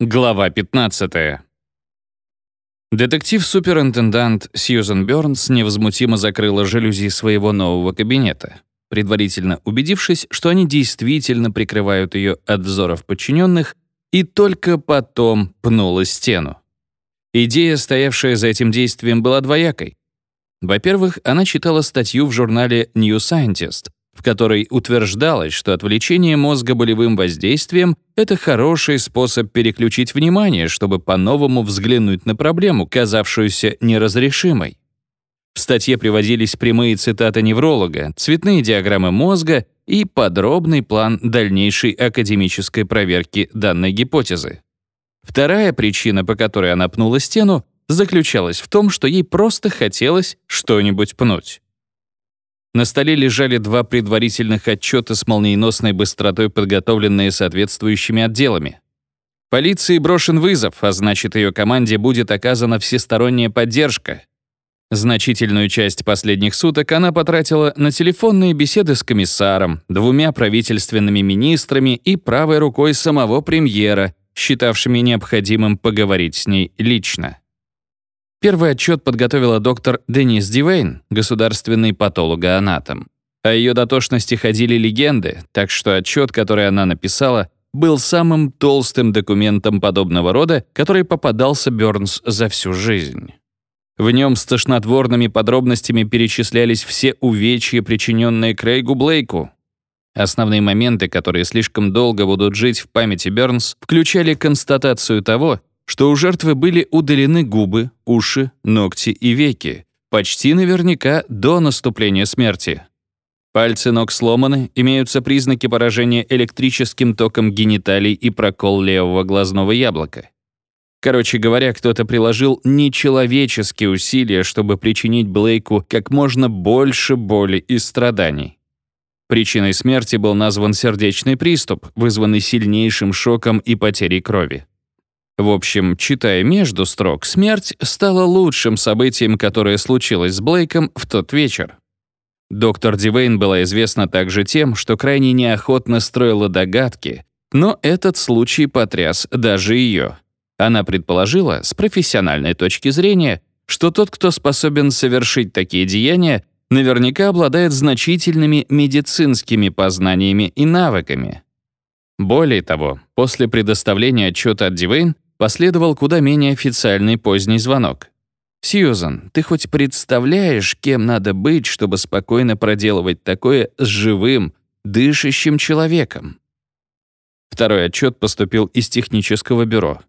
Глава 15. Детектив-суперинтендант Сьюзен Бёрнс невозмутимо закрыла жалюзи своего нового кабинета, предварительно убедившись, что они действительно прикрывают ее от взоров подчиненных, и только потом пнула стену. Идея, стоявшая за этим действием, была двоякой. Во-первых, она читала статью в журнале New Scientist, в которой утверждалось, что отвлечение мозга болевым воздействием — это хороший способ переключить внимание, чтобы по-новому взглянуть на проблему, казавшуюся неразрешимой. В статье приводились прямые цитаты невролога, цветные диаграммы мозга и подробный план дальнейшей академической проверки данной гипотезы. Вторая причина, по которой она пнула стену, заключалась в том, что ей просто хотелось что-нибудь пнуть. На столе лежали два предварительных отчета с молниеносной быстротой, подготовленные соответствующими отделами. Полиции брошен вызов, а значит, ее команде будет оказана всесторонняя поддержка. Значительную часть последних суток она потратила на телефонные беседы с комиссаром, двумя правительственными министрами и правой рукой самого премьера, считавшими необходимым поговорить с ней лично. Первый отчет подготовила доктор Денис Дивейн, государственный патологоанатом. О ее дотошности ходили легенды, так что отчет, который она написала, был самым толстым документом подобного рода, который попадался Бёрнс за всю жизнь. В нем с тошнотворными подробностями перечислялись все увечья, причиненные Крейгу Блейку. Основные моменты, которые слишком долго будут жить в памяти Бёрнс, включали констатацию того, что у жертвы были удалены губы, уши, ногти и веки, почти наверняка до наступления смерти. Пальцы ног сломаны, имеются признаки поражения электрическим током гениталий и прокол левого глазного яблока. Короче говоря, кто-то приложил нечеловеческие усилия, чтобы причинить Блейку как можно больше боли и страданий. Причиной смерти был назван сердечный приступ, вызванный сильнейшим шоком и потерей крови. В общем, читая между строк, смерть стала лучшим событием, которое случилось с Блейком в тот вечер. Доктор Дивейн была известна также тем, что крайне неохотно строила догадки, но этот случай потряс даже ее. Она предположила, с профессиональной точки зрения, что тот, кто способен совершить такие деяния, наверняка обладает значительными медицинскими познаниями и навыками. Более того, после предоставления отчета от Дивейн, Последовал куда менее официальный поздний звонок. «Сьюзан, ты хоть представляешь, кем надо быть, чтобы спокойно проделывать такое с живым, дышащим человеком?» Второй отчет поступил из технического бюро.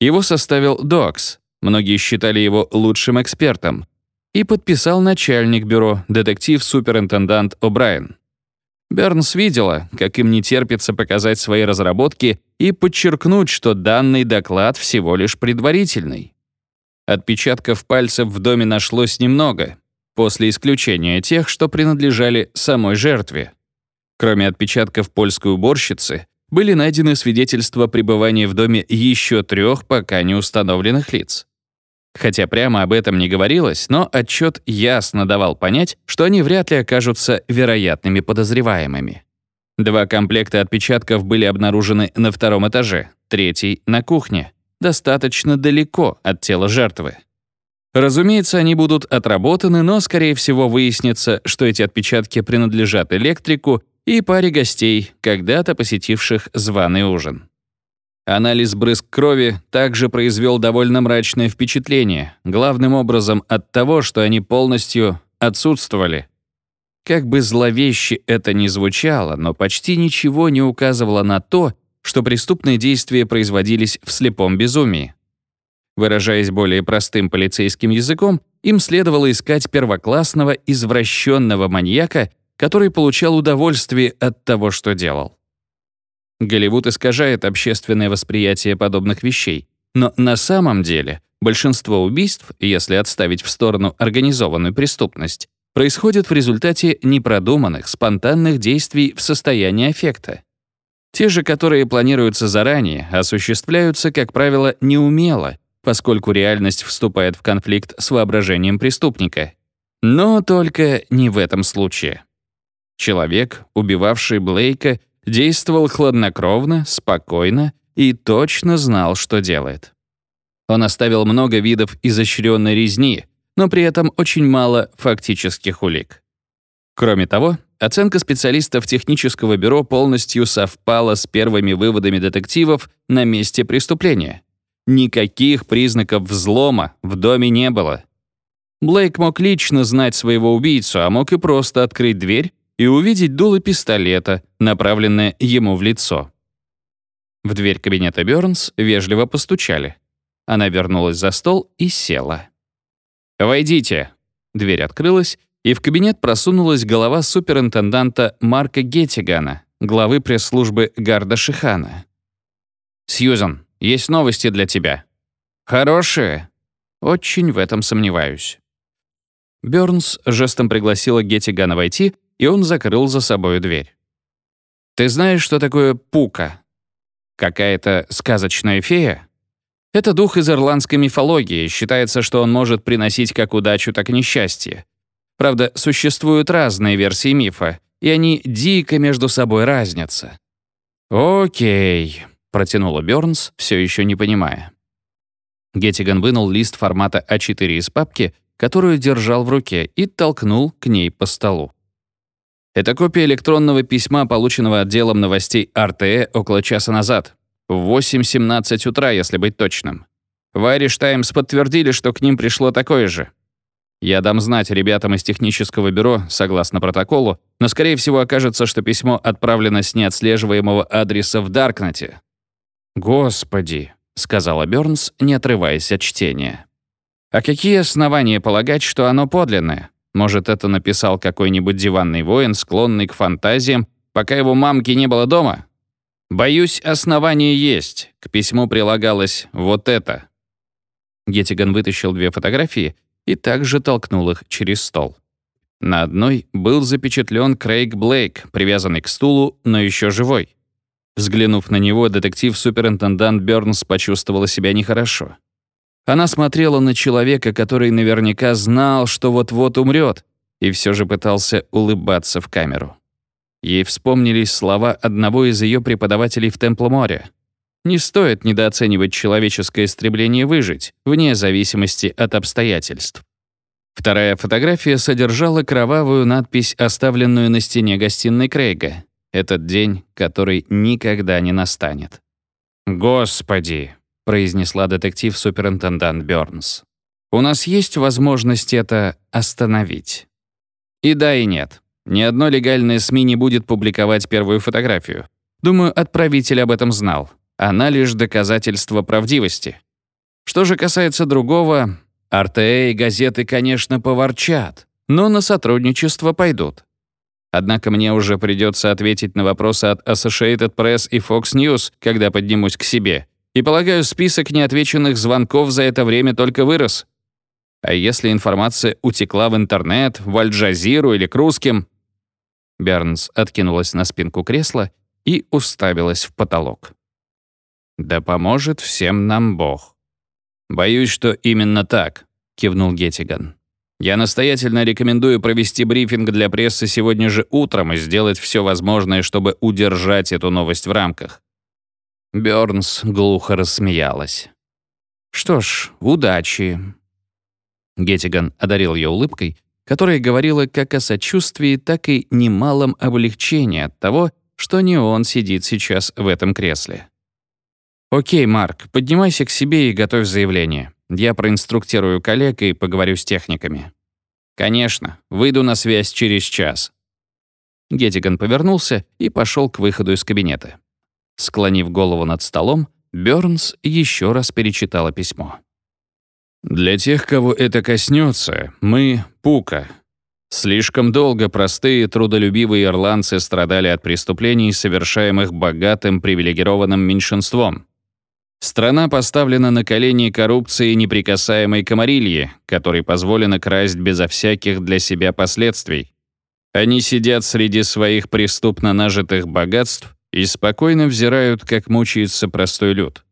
Его составил Докс, многие считали его лучшим экспертом, и подписал начальник бюро, детектив-суперинтендант О'Брайен. Бернс видела, как им не терпится показать свои разработки и подчеркнуть, что данный доклад всего лишь предварительный. Отпечатков пальцев в доме нашлось немного, после исключения тех, что принадлежали самой жертве. Кроме отпечатков польской уборщицы, были найдены свидетельства пребывания в доме еще трех пока не установленных лиц. Хотя прямо об этом не говорилось, но отчет ясно давал понять, что они вряд ли окажутся вероятными подозреваемыми. Два комплекта отпечатков были обнаружены на втором этаже, третий — на кухне, достаточно далеко от тела жертвы. Разумеется, они будут отработаны, но, скорее всего, выяснится, что эти отпечатки принадлежат электрику и паре гостей, когда-то посетивших званый ужин. Анализ брызг крови также произвел довольно мрачное впечатление, главным образом от того, что они полностью отсутствовали. Как бы зловеще это ни звучало, но почти ничего не указывало на то, что преступные действия производились в слепом безумии. Выражаясь более простым полицейским языком, им следовало искать первоклассного извращенного маньяка, который получал удовольствие от того, что делал. Голливуд искажает общественное восприятие подобных вещей. Но на самом деле большинство убийств, если отставить в сторону организованную преступность, происходит в результате непродуманных, спонтанных действий в состоянии аффекта. Те же, которые планируются заранее, осуществляются, как правило, неумело, поскольку реальность вступает в конфликт с воображением преступника. Но только не в этом случае. Человек, убивавший Блейка, действовал хладнокровно, спокойно, и точно знал, что делает. Он оставил много видов изощренной резни, но при этом очень мало фактических улик. Кроме того, оценка специалистов технического бюро полностью совпала с первыми выводами детективов на месте преступления. Никаких признаков взлома в доме не было. Блейк мог лично знать своего убийцу, а мог и просто открыть дверь и увидеть дуло пистолета, направленное ему в лицо. В дверь кабинета Бёрнс вежливо постучали. Она вернулась за стол и села. «Войдите». Дверь открылась, и в кабинет просунулась голова суперинтенданта Марка Геттигана, главы пресс-службы Гарда Шихана. «Сьюзан, есть новости для тебя». «Хорошие?» «Очень в этом сомневаюсь». Бёрнс жестом пригласила Геттигана войти, и он закрыл за собой дверь. «Ты знаешь, что такое пука? Какая-то сказочная фея?» Это дух из ирландской мифологии, считается, что он может приносить как удачу, так и несчастье. Правда, существуют разные версии мифа, и они дико между собой разнятся. «Окей», — протянула Бёрнс, все еще не понимая. Геттиган вынул лист формата А4 из папки, которую держал в руке, и толкнул к ней по столу. Это копия электронного письма, полученного отделом новостей РТЭ около часа назад. В 8.17 утра, если быть точным. В Irish Times подтвердили, что к ним пришло такое же. Я дам знать ребятам из технического бюро, согласно протоколу, но, скорее всего, окажется, что письмо отправлено с неотслеживаемого адреса в Даркнете. «Господи», — сказала Бёрнс, не отрываясь от чтения. «А какие основания полагать, что оно подлинное? Может, это написал какой-нибудь диванный воин, склонный к фантазиям, пока его мамки не было дома? Боюсь, основание есть. К письму прилагалось вот это». Геттиган вытащил две фотографии — и также толкнул их через стол. На одной был запечатлен Крейг Блейк, привязанный к стулу, но еще живой. Взглянув на него, детектив-суперинтендант Бёрнс почувствовала себя нехорошо. Она смотрела на человека, который наверняка знал, что вот-вот умрет, и все же пытался улыбаться в камеру. Ей вспомнились слова одного из ее преподавателей в Темплморе. Не стоит недооценивать человеческое стремление выжить, вне зависимости от обстоятельств. Вторая фотография содержала кровавую надпись, оставленную на стене гостиной Крейга. Этот день, который никогда не настанет. «Господи!» — произнесла детектив-суперинтендант Бёрнс. «У нас есть возможность это остановить?» И да, и нет. Ни одно легальное СМИ не будет публиковать первую фотографию. Думаю, отправитель об этом знал. Она лишь доказательство правдивости. Что же касается другого, РТЭ и газеты, конечно, поворчат, но на сотрудничество пойдут. Однако мне уже придется ответить на вопросы от Associated Press и Fox News, когда поднимусь к себе. И полагаю, список неотвеченных звонков за это время только вырос. А если информация утекла в интернет, в Аль-Джазиру или к русским? Бернс откинулась на спинку кресла и уставилась в потолок. Да поможет всем нам Бог. Боюсь, что именно так, кивнул Геттиган. Я настоятельно рекомендую провести брифинг для прессы сегодня же утром и сделать все возможное, чтобы удержать эту новость в рамках. Бёрнс глухо рассмеялась. Что ж, удачи. Геттиган одарил ее улыбкой, которая говорила как о сочувствии, так и немалом облегчении от того, что не он сидит сейчас в этом кресле. «Окей, Марк, поднимайся к себе и готовь заявление. Я проинструктирую коллег и поговорю с техниками». «Конечно, выйду на связь через час». Геттиган повернулся и пошел к выходу из кабинета. Склонив голову над столом, Бёрнс еще раз перечитала письмо. «Для тех, кого это коснется, мы — Пука. Слишком долго простые, трудолюбивые ирландцы страдали от преступлений, совершаемых богатым привилегированным меньшинством. Страна поставлена на колени коррупции неприкасаемой комарильи, которой позволено красть безо всяких для себя последствий. Они сидят среди своих преступно нажитых богатств и спокойно взирают, как мучается простой люд.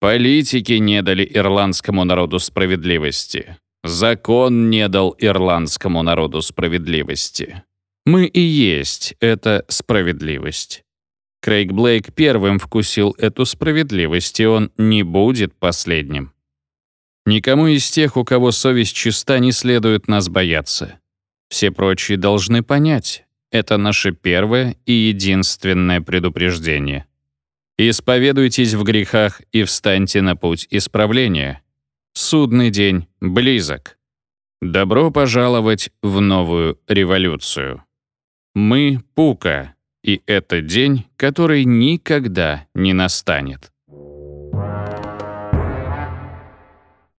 Политики не дали ирландскому народу справедливости. Закон не дал ирландскому народу справедливости. Мы и есть эта справедливость. Крейг Блейк первым вкусил эту справедливость, и он не будет последним. Никому из тех, у кого совесть чиста, не следует нас бояться. Все прочие должны понять, это наше первое и единственное предупреждение. Исповедуйтесь в грехах и встаньте на путь исправления. Судный день близок. Добро пожаловать в новую революцию. Мы — Пука, и это день, который никогда не настанет.